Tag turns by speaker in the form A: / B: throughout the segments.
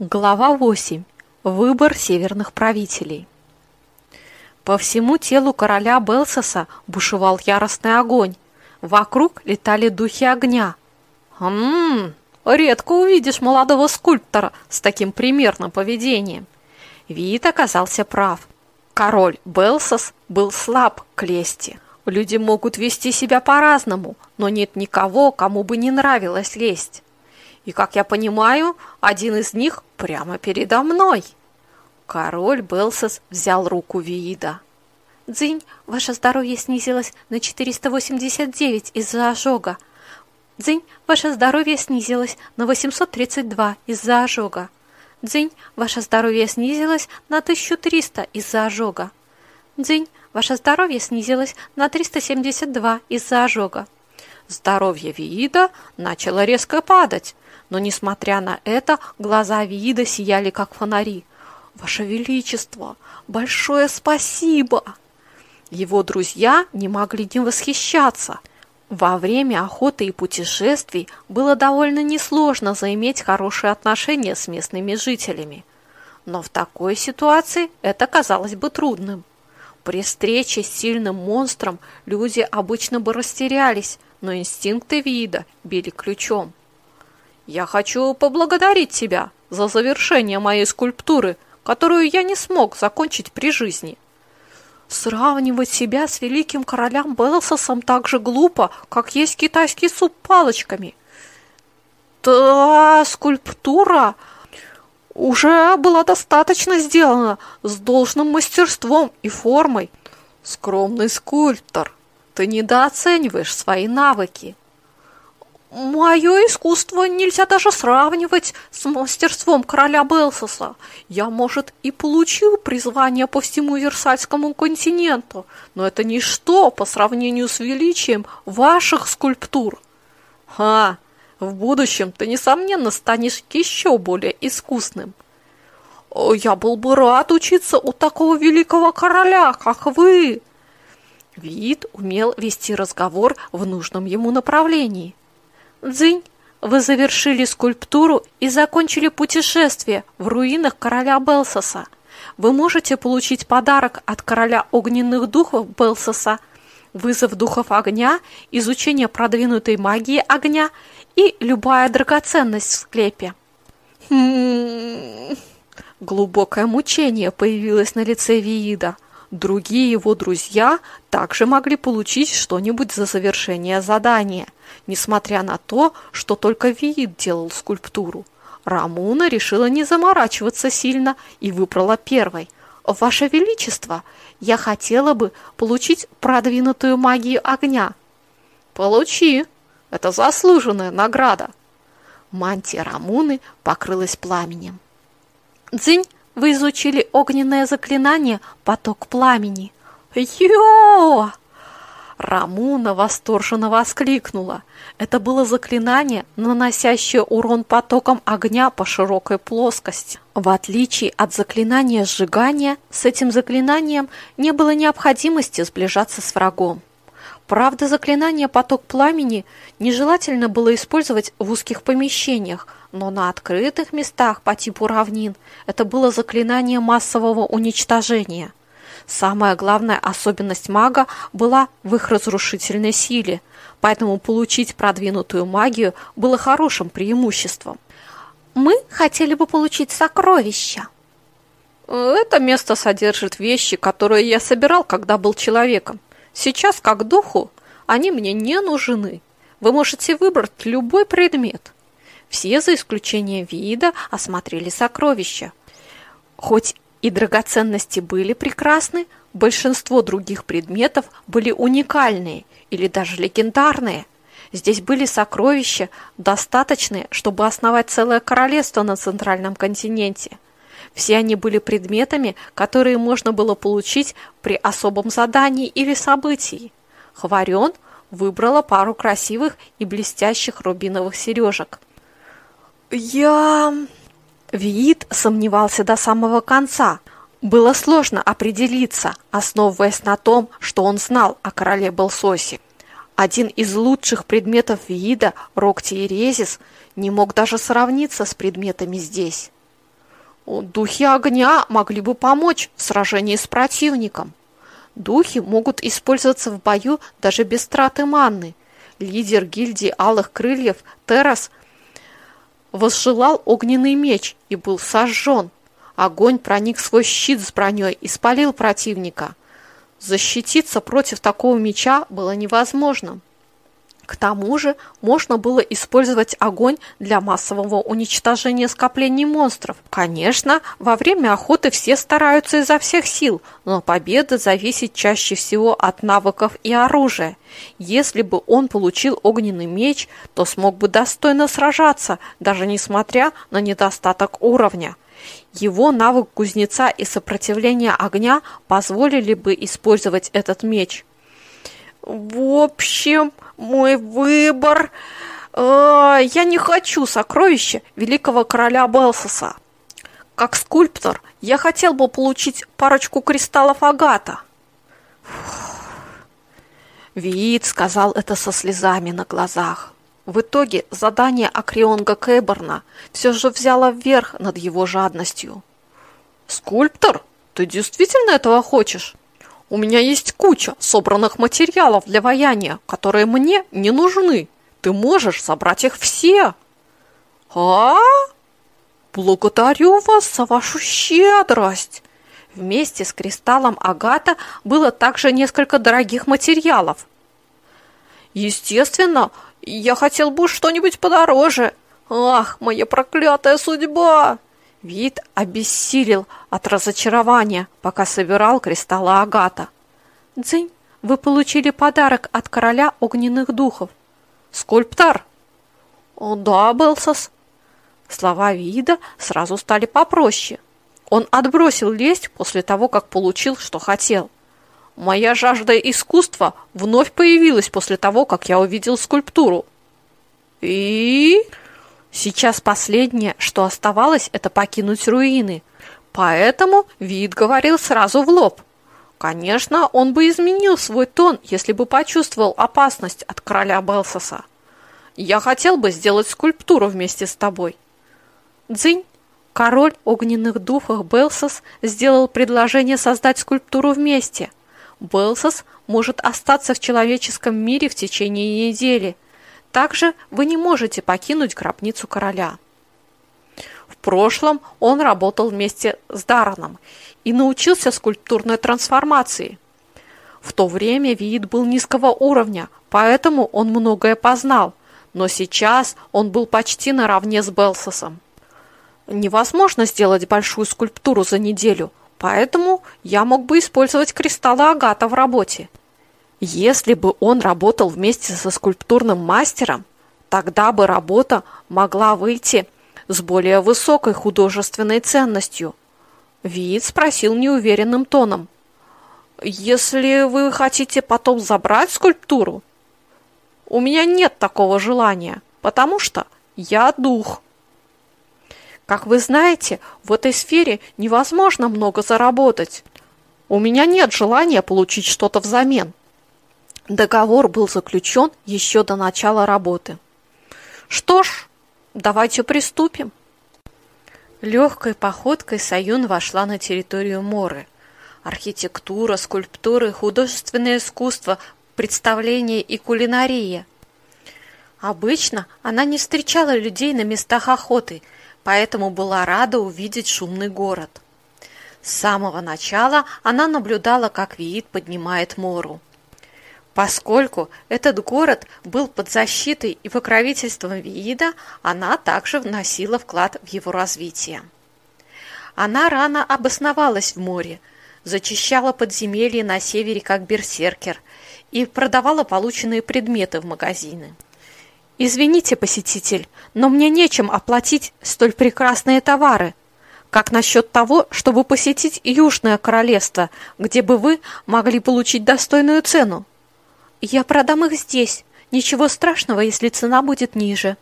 A: Глава 8. Выбор северных правителей. По всему телу короля Белсоса бушевал яростный огонь. Вокруг летали духи огня. Ммм, редко увидишь молодого скульптора с таким примерным поведением. Вид оказался прав. Король Белсос был слаб к лести. Люди могут вести себя по-разному, но нет никого, кому бы не нравилось лесть. И, как я понимаю, один из них прямо передо мной. Король Белсос взял руку Виида.
B: «Дзынь, ваше здоровье снизилось на 489 из-за ожога. Дзынь, ваше здоровье снизилось на 832 из-за ожога. Дзынь, ваше здоровье снизилось на 1300 из-за ожога. Дзынь, ваше здоровье снизилось на 372 из-за ожога.
A: Здоровье Виида начало резко падать, но, несмотря на это, глаза Виида сияли, как фонари. «Ваше Величество, большое спасибо!» Его друзья не могли не восхищаться. Во время охоты и путешествий было довольно несложно заиметь хорошие отношения с местными жителями. Но в такой ситуации это казалось бы трудным. При встрече с сильным монстром люди обычно бы растерялись, но инстинкты вида били ключом. Я хочу поблагодарить тебя за завершение моей скульптуры, которую я не смог закончить при жизни. Сравнивать себя с великим королем Белсосом так же глупо, как есть китайский суп палочками. Та скульптура уже была достаточно сделана с должным мастерством и формой. Скромный скульптор, ты недооцениваешь свои навыки. Мое искусство нельзя даже сравнивать с мастерством короля Белсоса. Я, может, и получил призвание по всему Версальскому континенту, но это ничто по сравнению с величием ваших скульптур. Ха, в будущем ты, несомненно, станешь еще более искусным. Я был бы рад учиться у такого великого короля, как вы. Вид умел вести разговор в нужном ему направлении.
B: Дзынь, вы завершили скульптуру и закончили путешествие в руинах короля Белсоса. Вы можете получить подарок от короля огненных духов Белсоса, вызов духов огня, изучение продвинутой магии огня и любая драгоценность в склепе.
A: Хм... Глубокое мучение появилось на лице Виида. Другие его друзья также могли получить что-нибудь за завершение задания, несмотря на то, что только Виит делал скульптуру. Рамуна решила не заморачиваться сильно и выбрала первой. «Ваше Величество, я хотела бы получить продвинутую магию огня». «Получи, это заслуженная награда». Мантия Рамуны покрылась пламенем.
B: «Дзынь, вы изучили огненное заклинание «Поток пламени». Йо!
A: Рамуна восторженно воскликнула. Это было заклинание, наносящее урон потоком огня по широкой плоскости. В отличие от заклинания сжигания, с этим заклинанием не было необходимости сближаться с врагом. Правда, заклинание «Поток пламени» нежелательно было использовать в узких помещениях, но на открытых местах по типу равнин это было заклинание массового уничтожения. Самая главная особенность мага была в их разрушительной силе, поэтому получить продвинутую магию было хорошим преимуществом.
B: «Мы хотели бы получить сокровища»,
A: это место содержит вещи, которые я собирал, когда был человеком. Сейчас, как духу, они мне не нужны. Вы можете выбрать любой предмет. Все, за исключением вида, осмотрели сокровища. Хоть и драгоценности были прекрасны, большинство других предметов были уникальные или даже легендарные. Здесь были сокровища, достаточные, чтобы основать целое королевство на центральном континенте – все они были предметами, которые можно было получить при особом задании или событии. Хварен выбрала пару красивых и блестящих рубиновых сережек. «Я...» Виит сомневался до самого конца. Было сложно определиться, основываясь на том, что он знал о короле Белсосе. Один из лучших предметов Виида, Рокти и Резис, не мог даже сравниться с предметами здесь. Духи огня могли бы помочь в сражении с противником. Духи могут использоваться в бою даже без траты манны. Лидер гильдии Алых Крыльев Террас возжелал огненный меч и был сожжен. Огонь проник свой щит с броней и спалил противника. Защититься против такого меча было невозможно. К тому же можно было использовать огонь для массового уничтожения скоплений монстров. Конечно, во время охоты все стараются изо всех сил, но победа зависит чаще всего от навыков и оружия. Если бы он получил огненный меч, то смог бы достойно сражаться, даже несмотря на недостаток уровня. Его навык кузнеца и сопротивление огня позволили бы использовать этот меч. В общем, мой выбор... Э, я не хочу сокровища великого короля Белсоса. Как скульптор я хотел бы получить парочку кристаллов агата. Виит сказал это со слезами на глазах. В итоге задание Акрионга Кэберна все же взяло вверх над его жадностью. «Скульптор, ты действительно этого хочешь?» У меня есть куча собранных материалов для ваяния, которые мне не нужны. Ты можешь собрать их все. А? Благодарю вас за вашу щедрость. Вместе с кристаллом агата было также несколько дорогих материалов. Естественно, я хотел бы что-нибудь подороже. Ах, моя проклятая судьба! Вид обессилел от разочарования, пока собирал кристаллы агата. «Дзынь, вы получили подарок от короля огненных духов. Скульптор?» «О, да, Белсос». Слова Вида сразу стали попроще. Он отбросил лесть после того, как получил, что хотел. Моя жажда искусства вновь появилась после того, как я увидел скульптуру. И... Сейчас последнее, что оставалось, это покинуть руины. Поэтому вид говорил сразу в лоб. Конечно, он бы изменил свой тон, если бы почувствовал опасность от короля Белсоса. Я хотел бы сделать скульптуру вместе с тобой. Дзынь, король огненных духов Белсос сделал предложение создать скульптуру вместе. Белсос может остаться в человеческом мире в течение недели – также вы не можете покинуть гробницу короля. В прошлом он работал вместе с Дараном и научился скульптурной трансформации. В то время Виит был низкого уровня, поэтому он многое познал, но сейчас он был почти наравне с Белсосом. Невозможно сделать большую скульптуру за неделю, поэтому я мог бы использовать кристаллы агата в работе. Если бы он работал вместе со скульптурным мастером, тогда бы работа могла выйти с более высокой художественной ценностью. Вид спросил неуверенным тоном. «Если вы хотите потом забрать скульптуру, у меня нет такого желания, потому что я дух». Как вы знаете, в этой сфере невозможно много заработать. У меня нет желания получить что-то взамен. Договор был заключен еще до начала работы. Что ж, давайте приступим. Легкой походкой Саюн вошла на территорию Моры. Архитектура, скульптуры, художественное искусство, представление и кулинария. Обычно она не встречала людей на местах охоты, поэтому была рада увидеть шумный город. С самого начала она наблюдала, как Виит поднимает Мору. Поскольку этот город был под защитой и покровительством Виида, она также вносила вклад в его развитие. Она рано обосновалась в море, зачищала подземелья на севере как берсеркер и продавала полученные предметы в магазины. «Извините, посетитель, но мне нечем оплатить столь прекрасные товары. Как насчет того, чтобы посетить Южное Королевство, где бы вы могли получить достойную цену?» Я продам их здесь. Ничего страшного, если цена будет ниже.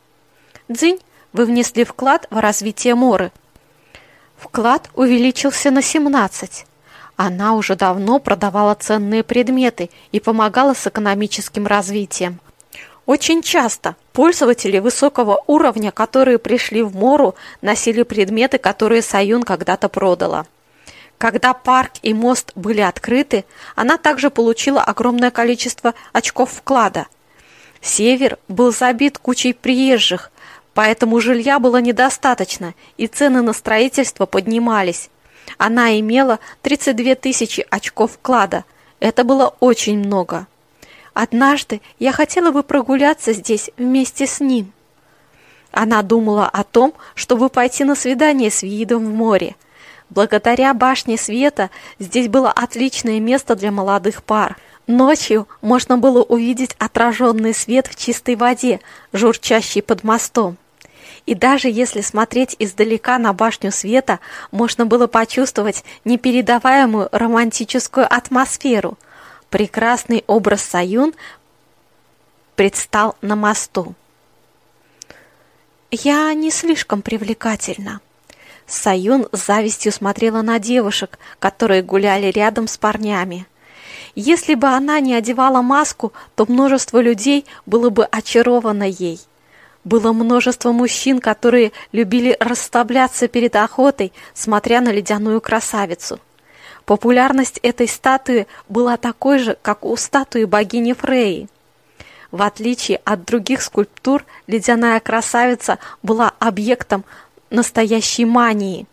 A: Дзынь, вы внесли вклад в развитие Моры. Вклад увеличился на 17. Она уже давно продавала ценные предметы и помогала с экономическим развитием. Очень часто пользователи высокого уровня, которые пришли в Мору, носили предметы, которые Саюн когда-то продала. Когда парк и мост были открыты, она также получила огромное количество очков вклада. Север был забит кучей приезжих, поэтому жилья было недостаточно, и цены на строительство поднимались. Она имела 32 тысячи очков вклада. Это было очень много. Однажды я хотела бы прогуляться здесь вместе с ним. Она думала о том, чтобы пойти на свидание с видом в море. Благодаря башне света здесь было отличное место для молодых пар. Ночью можно было увидеть отраженный свет в чистой воде, журчащий под мостом. И даже если смотреть издалека на башню света, можно было почувствовать непередаваемую романтическую атмосферу. Прекрасный образ Саюн предстал на мосту. «Я не слишком привлекательна». Саюн с завистью смотрела на девушек, которые гуляли рядом с парнями. Если бы она не одевала маску, то множество людей было бы очаровано ей. Было множество мужчин, которые любили расставляться перед охотой, смотря на ледяную красавицу. Популярность этой статуи была такой же, как у статуи богини Фреи. В отличие от других скульптур, ледяная красавица была объектом настоящей мании.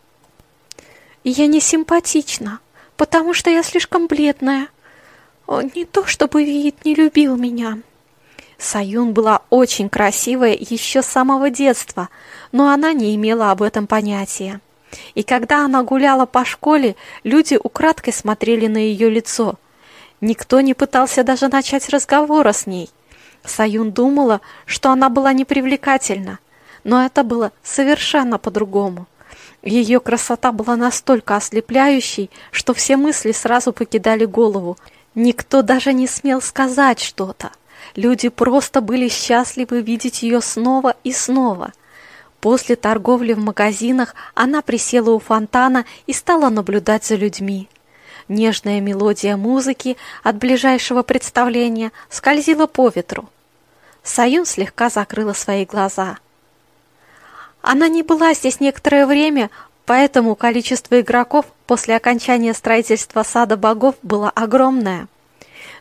A: «Я не симпатична, потому что я слишком бледная. Не то чтобы Виит не любил меня». Саюн была очень красивая еще с самого детства, но она не имела об этом понятия. И когда она гуляла по школе, люди украдкой смотрели на ее лицо. Никто не пытался даже начать разговора с ней. Саюн думала, что она была непривлекательна, но это было совершенно по-другому. Ее красота была настолько ослепляющей, что все мысли сразу покидали голову. Никто даже не смел сказать что-то. Люди просто были счастливы видеть ее снова и снова. После торговли в магазинах она присела у фонтана и стала наблюдать за людьми. Нежная мелодия музыки от ближайшего представления скользила по ветру. Саюн слегка закрыла свои глаза. Она не была здесь некоторое время, поэтому количество игроков после окончания строительства сада богов было огромное.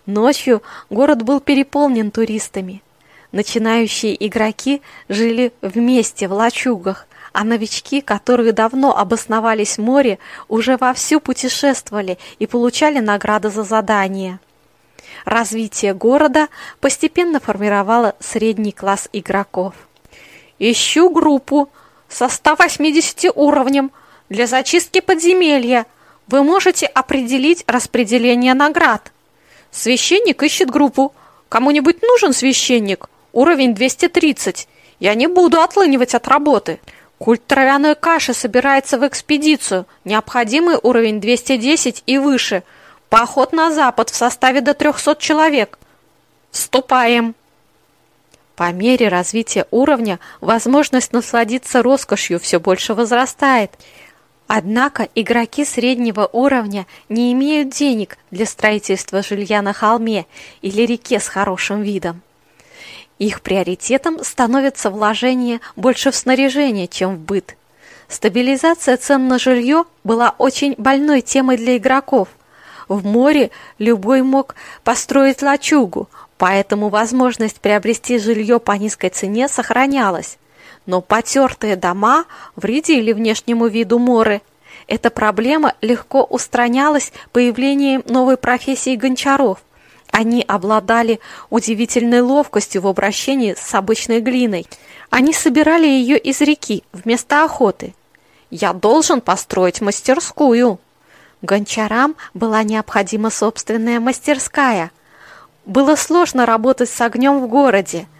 A: Ночью город был переполнен туристами. Начинающие игроки жили вместе в лачугах, а новички, которые давно обосновались в море, уже вовсю путешествовали и получали награды за задания. Развитие города постепенно формировало средний класс игроков. «Ищу группу со 180 уровнем для зачистки подземелья. Вы можете определить распределение наград», Священник ищет группу. Кому-нибудь нужен священник? Уровень 230. Я не буду отлынивать от работы. Культ травяной каши собирается в экспедицию. Необходимый уровень 210 и выше. Поход на запад в составе до 300 человек. Вступаем. По мере развития уровня возможность насладиться роскошью все больше возрастает – Однако игроки среднего уровня не имеют денег для строительства жилья на холме или реке с хорошим видом. Их приоритетом становится вложение больше в снаряжение, чем в быт. Стабилизация цен на жилье была очень больной темой для игроков. В море любой мог построить лачугу, поэтому возможность приобрести жилье по низкой цене сохранялась но потертые дома вредили внешнему виду моры. Эта проблема легко устранялась появлением новой профессии гончаров. Они обладали удивительной ловкостью в обращении с обычной глиной. Они собирали ее из реки вместо охоты. «Я должен построить мастерскую». Гончарам была необходима собственная мастерская. Было сложно работать с огнем в городе –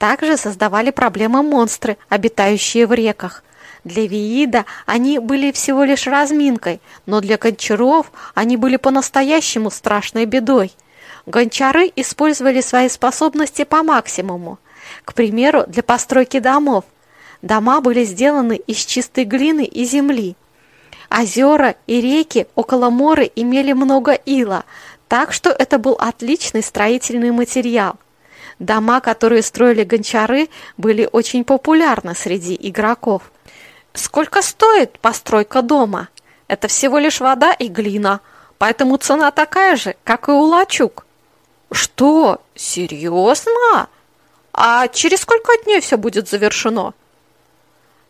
A: также создавали проблемы монстры, обитающие в реках. Для Виида они были всего лишь разминкой, но для гончаров они были по-настоящему страшной бедой. Гончары использовали свои способности по максимуму. К примеру, для постройки домов. Дома были сделаны из чистой глины и земли. Озера и реки около моря имели много ила, так что это был отличный строительный материал – Дома, которые строили гончары, были очень популярны среди игроков. Сколько стоит постройка дома? Это всего лишь вода и глина, поэтому цена такая же, как и у лачуг. Что? Серьезно? А через сколько дней все будет завершено?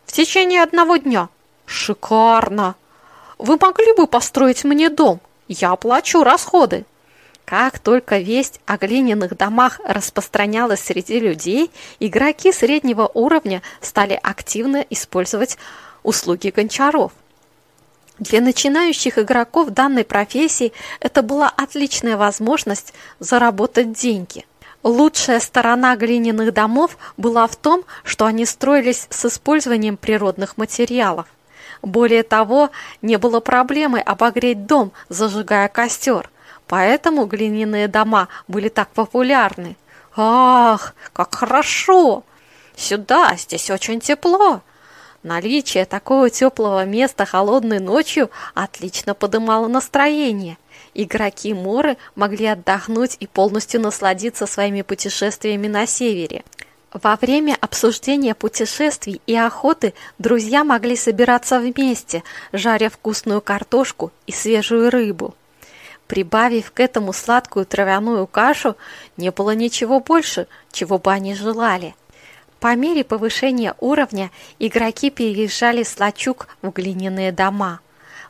A: В течение одного дня. Шикарно! Вы могли бы построить мне дом? Я оплачу расходы. Как только весть о глиняных домах распространялась среди людей, игроки среднего уровня стали активно использовать услуги гончаров. Для начинающих игроков данной профессии это была отличная возможность заработать деньги. Лучшая сторона глиняных домов была в том, что они строились с использованием природных материалов. Более того, не было проблемы обогреть дом, зажигая костер – Поэтому глиняные дома были так популярны. Ах, как хорошо! Сюда, здесь очень тепло. Наличие такого теплого места холодной ночью отлично подымало настроение. Игроки Моры могли отдохнуть и полностью насладиться своими путешествиями на севере. Во время обсуждения путешествий и охоты друзья могли собираться вместе, жаря вкусную картошку и свежую рыбу. Прибавив к этому сладкую травяную кашу, не было ничего больше, чего бы они желали. По мере повышения уровня игроки переезжали с лачуг в глиняные дома.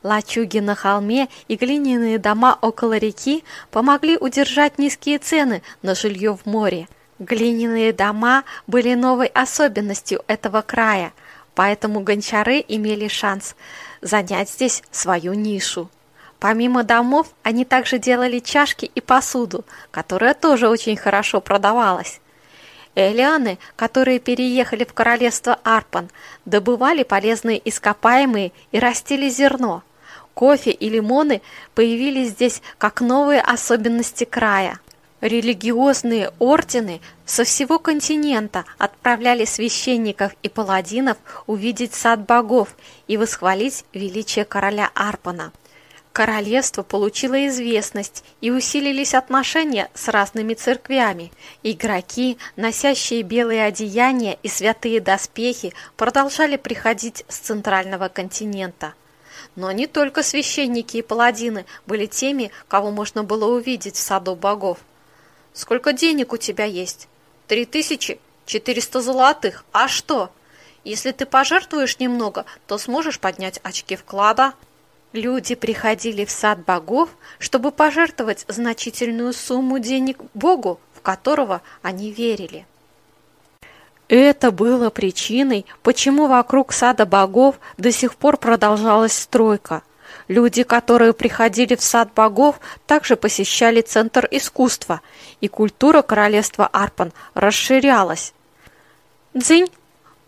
A: Лачуги на холме и глиняные дома около реки помогли удержать низкие цены на жилье в море. Глиняные дома были новой особенностью этого края, поэтому гончары имели шанс занять здесь свою нишу. Помимо домов, они также делали чашки и посуду, которая тоже очень хорошо продавалась. Элианы, которые переехали в королевство Арпан, добывали полезные ископаемые и растили зерно. Кофе и лимоны появились здесь как новые особенности края. Религиозные ордены со всего континента отправляли священников и паладинов увидеть сад богов и восхвалить величие короля Арпана. Королевство получило известность и усилились отношения с разными церквями. Игроки, носящие белые одеяния и святые доспехи, продолжали приходить с центрального континента. Но не только священники и паладины были теми, кого можно было увидеть в саду богов. «Сколько денег у тебя есть?» «Три тысячи? Четыреста золотых? А что?» «Если ты пожертвуешь немного, то сможешь поднять очки вклада». Люди приходили в сад богов, чтобы пожертвовать значительную сумму денег Богу, в которого они верили. Это было причиной, почему вокруг сада богов до сих пор продолжалась стройка. Люди, которые приходили в сад богов, также посещали Центр искусства, и культура королевства Арпан расширялась. Дзынь!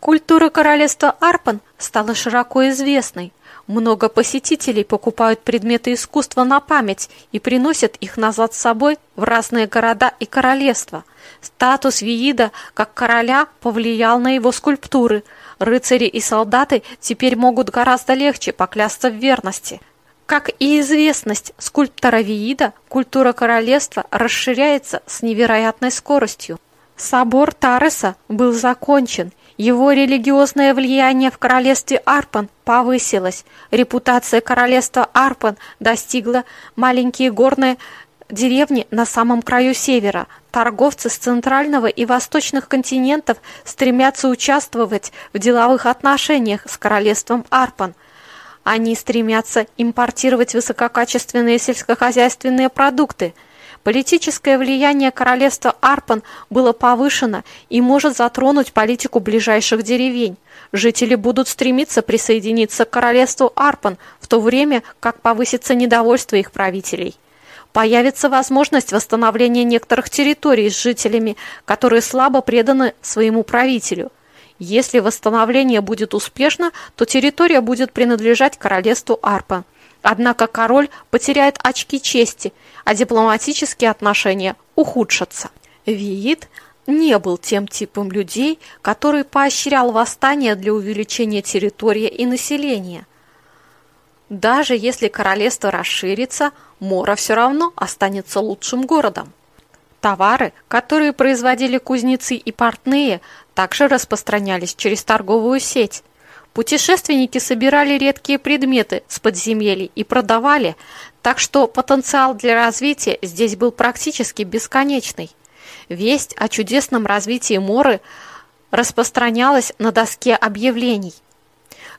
A: Культура королевства Арпан стала широко известной – много посетителей покупают предметы искусства на память и приносят их назад с собой в разные города и королевства. Статус Виида как короля повлиял на его скульптуры. Рыцари и солдаты теперь могут гораздо легче поклясться в верности. Как и известность скульптора Виида, культура королевства расширяется с невероятной скоростью. Собор Тареса был закончен – его религиозное влияние в королевстве Арпан повысилось. Репутация королевства Арпан достигла маленькие горные деревни на самом краю севера. Торговцы с центрального и восточных континентов стремятся участвовать в деловых отношениях с королевством Арпан. Они стремятся импортировать высококачественные сельскохозяйственные продукты – Политическое влияние королевства Арпан было повышено и может затронуть политику ближайших деревень. Жители будут стремиться присоединиться к королевству Арпан, в то время как повысится недовольство их правителей. Появится возможность восстановления некоторых территорий с жителями, которые слабо преданы своему правителю. Если восстановление будет успешно, то территория будет принадлежать королевству Арпан. Однако король потеряет очки чести, а дипломатические отношения ухудшатся. Виит не был тем типом людей, который поощрял восстание для увеличения территории и населения. Даже если королевство расширится, Мора все равно останется лучшим городом. Товары, которые производили кузнецы и портные, также распространялись через торговую сеть. Путешественники собирали редкие предметы с подземелий и продавали, так что потенциал для развития здесь был практически бесконечный. Весть о чудесном развитии Моры распространялась на доске объявлений.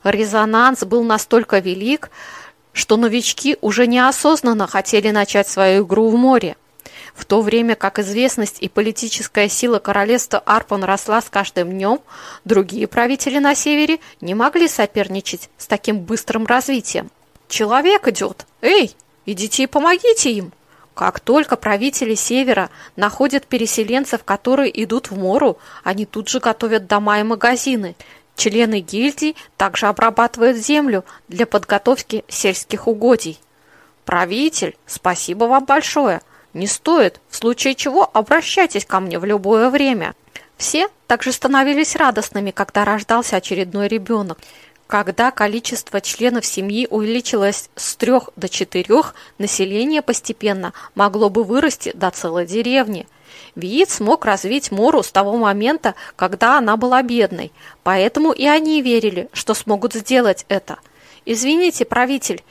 A: Резонанс был настолько велик, что новички уже неосознанно хотели начать свою игру в море. В то время как известность и политическая сила королевства Арпан росла с каждым днем, другие правители на севере не могли соперничать с таким быстрым развитием. «Человек идет! Эй, идите и помогите им!» Как только правители Севера находят переселенцев, которые идут в Мору, они тут же готовят дома и магазины. Члены гильдий также обрабатывают землю для подготовки сельских угодий. Правитель, спасибо вам большое. Не стоит, в случае чего обращайтесь ко мне в любое время. Все также становились радостными, когда рождался очередной ребенок. Когда количество членов семьи увеличилось с трех до четырех, население постепенно могло бы вырасти до целой деревни. Виит смог развить Мору с того момента, когда она была бедной, поэтому и они верили, что смогут сделать это. «Извините, правитель,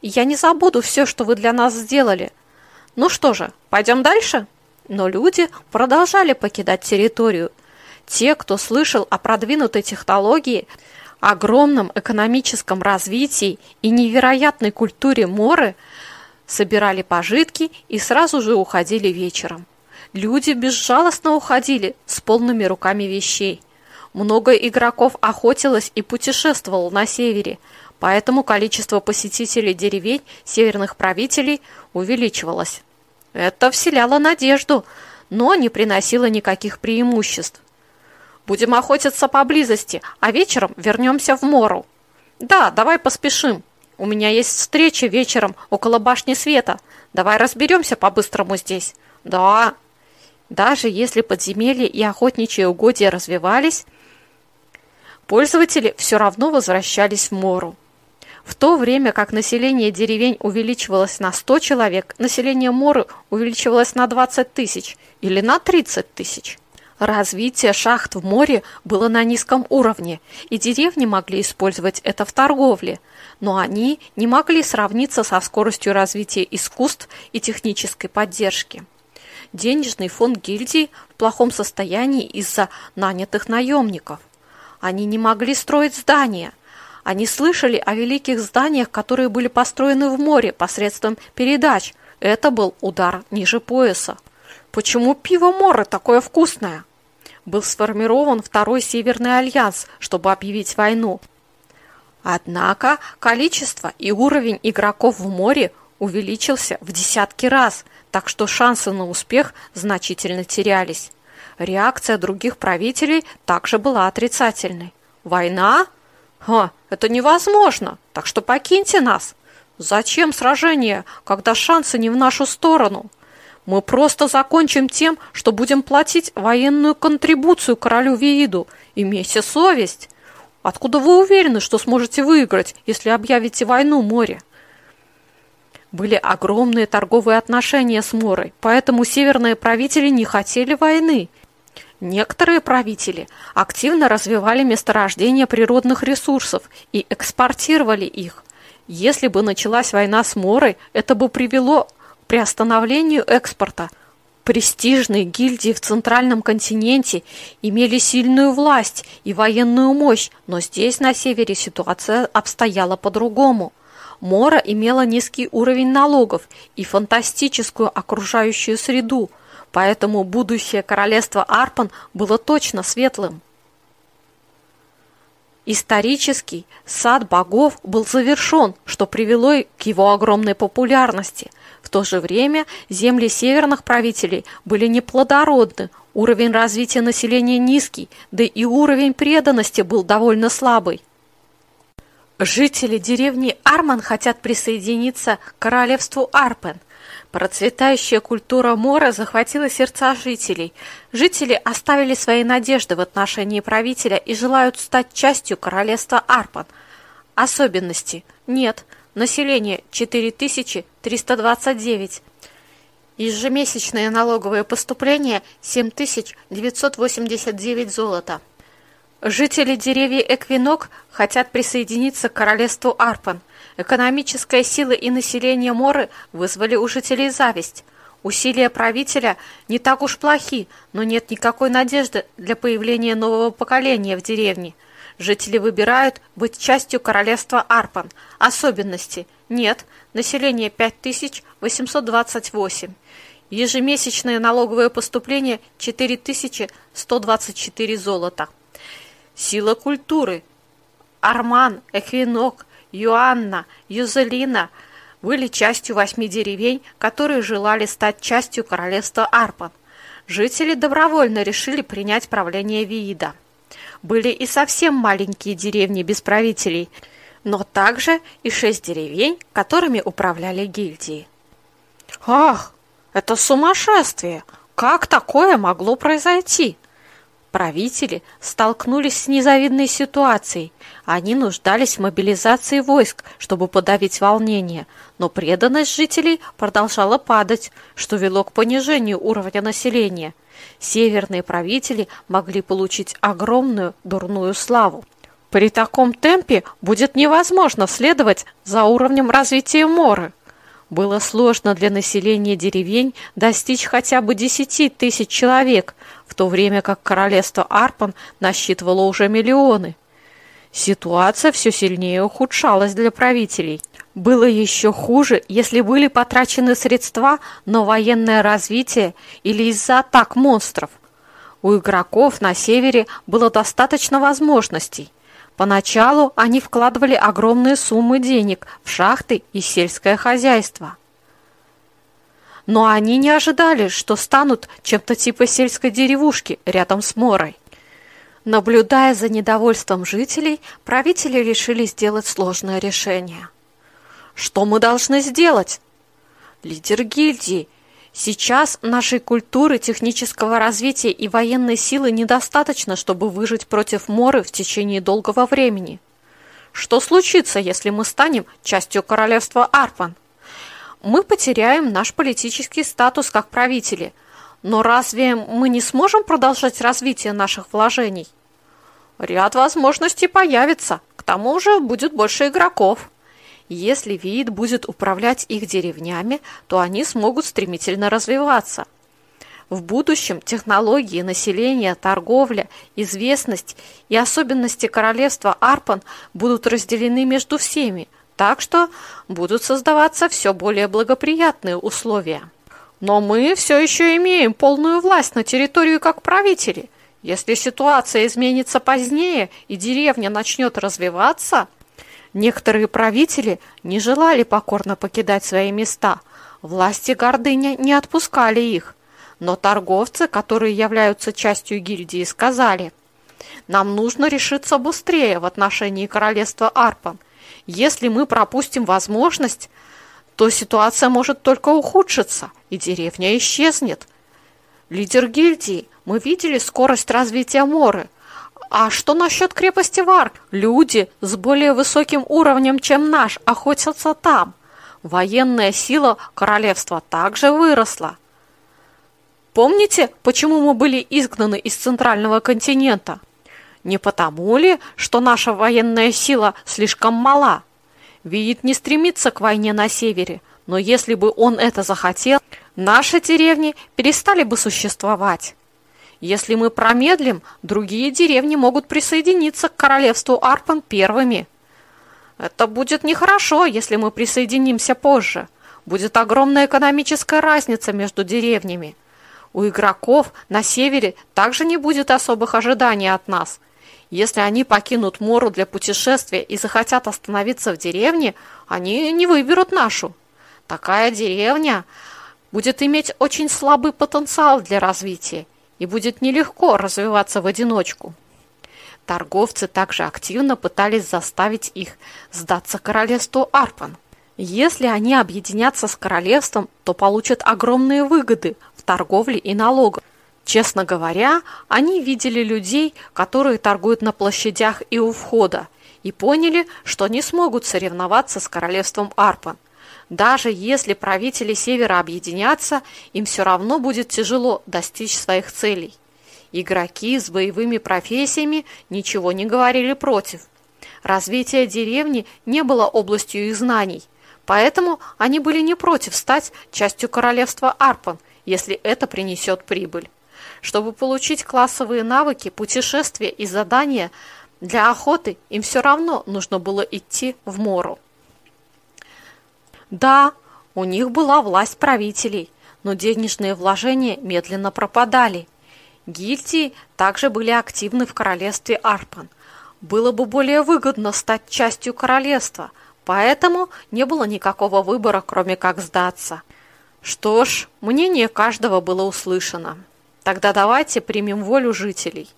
A: я не забуду все, что вы для нас сделали. Ну что же, пойдем дальше?» Но люди продолжали покидать территорию. Те, кто слышал о продвинутой технологии – огромном экономическом развитии и невероятной культуре Моры собирали пожитки и сразу же уходили вечером. Люди безжалостно уходили с полными руками вещей. Много игроков охотилось и путешествовало на севере, поэтому количество посетителей деревень северных правителей увеличивалось. Это вселяло надежду, но не приносило никаких преимуществ. Будем охотиться поблизости, а вечером вернемся в Мору. Да, давай поспешим. У меня есть встреча вечером около башни света. Давай разберемся по-быстрому здесь. Да. Даже если подземелья и охотничьи угодья развивались, пользователи все равно возвращались в Мору. В то время как население деревень увеличивалось на 100 человек, население Моры увеличивалось на 20 тысяч или на 30 тысяч. Развитие шахт в море было на низком уровне, и деревни могли использовать это в торговле, но они не могли сравниться со скоростью развития искусств и технической поддержки. Денежный фонд гильдии в плохом состоянии из-за нанятых наемников. Они не могли строить здания. Они слышали о великих зданиях, которые были построены в море посредством передач. Это был удар ниже пояса. Почему пиво море такое вкусное? был сформирован Второй Северный Альянс, чтобы объявить войну. Однако количество и уровень игроков в море увеличился в десятки раз, так что шансы на успех значительно терялись. Реакция других правителей также была отрицательной. «Война? Ха, это невозможно, так что покиньте нас. Зачем сражение, когда шансы не в нашу сторону?» Мы просто закончим тем, что будем платить военную контрибуцию королю Вииду. Имейте совесть. Откуда вы уверены, что сможете выиграть, если объявите войну море? Были огромные торговые отношения с Морой, поэтому северные правители не хотели войны. Некоторые правители активно развивали месторождения природных ресурсов и экспортировали их. Если бы началась война с Морой, это бы привело приостановлению экспорта. Престижные гильдии в Центральном континенте имели сильную власть и военную мощь, но здесь, на севере, ситуация обстояла по-другому. Мора имела низкий уровень налогов и фантастическую окружающую среду, поэтому будущее королевства Арпан было точно светлым. Исторический сад богов был завершен, что привело к его огромной популярности – в то же время земли северных правителей были неплодородны, уровень развития населения низкий, да и уровень преданности был довольно слабый. Жители деревни Арман хотят присоединиться к королевству Арпен. Процветающая культура Мора захватила сердца жителей. Жители оставили свои надежды в отношении правителя и желают стать частью королевства Арпан. Особенности нет – Население 4329.
B: Ежемесячное налоговое поступление 7989 золота. Жители деревьев Эквинок хотят присоединиться к королевству Арпан. Экономическая сила и население Моры вызвали у жителей зависть. Усилия правителя не так уж плохи, но нет никакой надежды для появления нового поколения в деревне. Жители выбирают быть частью королевства Арпан. Особенности нет. Население 5828. Ежемесячное налоговое поступление 4124 золота. Сила культуры. Арман, Эквинок, Юанна, Юзелина были частью восьми деревень, которые желали стать частью королевства Арпан. Жители добровольно решили принять правление Виида. Были и совсем маленькие деревни без правителей, но также и шесть деревень, которыми управляли гильдии.
A: Ах, это сумасшествие! Как такое могло произойти?
B: Правители столкнулись с незавидной ситуацией. Они нуждались в мобилизации войск, чтобы подавить волнение, но преданность жителей продолжала падать, что вело к понижению уровня населения. Северные правители могли получить огромную дурную славу.
A: При таком темпе будет невозможно следовать за уровнем развития Моры.
B: Было сложно для населения деревень достичь хотя бы 10 тысяч человек, в то время как королевство Арпан насчитывало уже миллионы. Ситуация все сильнее ухудшалась для правителей. Было еще хуже, если были потрачены средства на военное развитие или из-за атак монстров. У игроков на севере было достаточно возможностей. Поначалу они вкладывали огромные суммы денег в шахты и сельское хозяйство. Но они не ожидали, что станут чем-то типа сельской деревушки рядом с Морой. Наблюдая за недовольством жителей, правители решили сделать сложное решение.
A: Что мы должны сделать?
B: Лидер гильдии – Сейчас нашей культуры, технического развития и военной силы недостаточно, чтобы выжить против Моры в течение долгого времени.
A: Что случится, если мы станем частью королевства Арпан?
B: Мы потеряем наш политический статус как правители. Но разве мы не сможем продолжать развитие наших вложений?
A: Ряд возможностей появится. К тому же будет больше игроков.
B: Если вид будет управлять их деревнями, то они смогут стремительно развиваться. В будущем технологии, население, торговля, известность и особенности королевства Арпан будут разделены между всеми, так что будут создаваться все более благоприятные условия.
A: Но мы все еще имеем полную власть на территорию как правители. Если ситуация изменится позднее и деревня начнет развиваться –
B: Некоторые правители не желали покорно покидать свои места. Власти гордыня не отпускали их. Но торговцы, которые являются частью гильдии, сказали, «Нам нужно решиться быстрее в отношении королевства Арпан. Если мы пропустим возможность, то ситуация может только ухудшиться, и деревня исчезнет. Лидер гильдии, мы видели скорость развития Моры – а что насчет крепости Варк? Люди с более высоким уровнем, чем наш, охотятся там. Военная сила королевства также выросла.
A: Помните, почему мы были изгнаны из центрального континента? Не потому ли, что наша военная сила слишком мала? Виит не стремится к войне на севере, но если бы он это захотел, наши деревни перестали бы существовать. Если мы промедлим, другие деревни могут присоединиться к королевству Арпан первыми. Это будет нехорошо, если мы присоединимся позже. Будет огромная экономическая разница между деревнями. У игроков на севере также не будет особых ожиданий от нас. Если они покинут Мору для путешествия и захотят остановиться в деревне, они не выберут нашу. Такая деревня будет иметь очень слабый потенциал для развития и будет нелегко развиваться в одиночку. Торговцы также активно пытались заставить их сдаться королевству Арпан. Если они объединятся с королевством, то получат огромные выгоды в торговле и налогах. Честно говоря, они видели людей, которые торгуют на площадях и у входа, и поняли, что не смогут соревноваться с королевством Арпан. Даже если правители Севера объединятся, им все равно будет тяжело достичь своих целей. Игроки с боевыми профессиями ничего не говорили против. Развитие деревни не было областью их знаний, поэтому они были не против стать частью королевства Арпан, если это принесет прибыль. Чтобы получить классовые навыки, путешествия и задания для охоты, им все равно нужно было идти в Мору. Да, у них была власть правителей, но денежные вложения медленно пропадали. Гильдии также были активны в королевстве Арпан. Было бы более выгодно стать частью королевства, поэтому не было никакого выбора, кроме как сдаться. Что ж, мнение каждого было услышано. Тогда давайте примем волю жителей.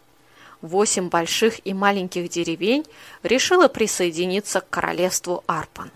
A: Восемь больших и маленьких деревень решило присоединиться к королевству Арпан.